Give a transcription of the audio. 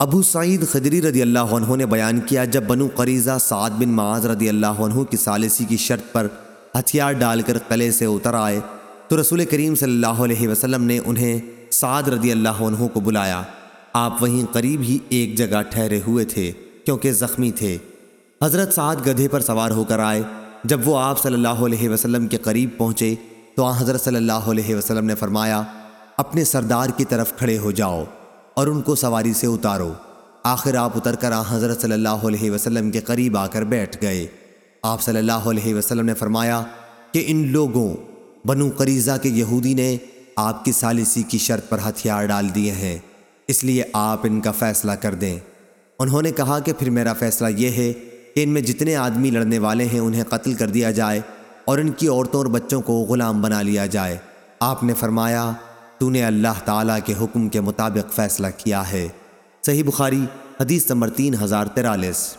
ابو سعید خدری رضی اللہ عنہ نے بیان کیا جب بنو قریضہ سعد بن معاذ رضی اللہ عنہ کی ثالثی کی شرط پر ہتھیار ڈال کر قلعے سے اتر آئے تو رسول کریم صلی اللہ علیہ وسلم نے انہیں سعد رضی اللہ عنہ کو بلایا۔ آپ وہیں قریب ہی ایک جگہ ٹھہرے ہوئے تھے کیونکہ زخمی تھے۔ حضرت سعد گدھے پر سوار ہو کر آئے۔ جب وہ آپ صلی اللہ علیہ وسلم کے قریب پہنچے تو آن حضرت صلی اللہ علیہ وسلم نے فرمایا، اپنے سردار کی طرف کھڑے ہو جاؤ۔ اور ان کو سواری سے اتارو۔ آخر آپ اتر کر آن حضرت صلی اللہ علیہ وسلم کے قریب آ کر بیٹھ گئے۔ آپ صلی اللہ علیہ وسلم نے فرمایا کہ ان لوگوں، بنو قریضہ کے یہودی نے آپ کی ثالثی کی شرط پر ہتھیار ڈال دیے ہیں۔ اس لیے آپ ان کا فیصلہ کر دیں۔ انہوں نے کہا کہ پھر میرا فیصلہ یہ ہے کہ ان میں جتنے آدمی لڑنے والے ہیں، انہیں قتل کر دیا جائے اور ان کی عورتوں اور بچوں کو غلام بنا لیا جائے۔ آپ نے فرمایا تو نے اللہ تعالیٰ کے حکم کے مطابق فیصلہ کیا ہے۔ صحیح بخاری، حدیث نمبر تین ہزار تیرالیس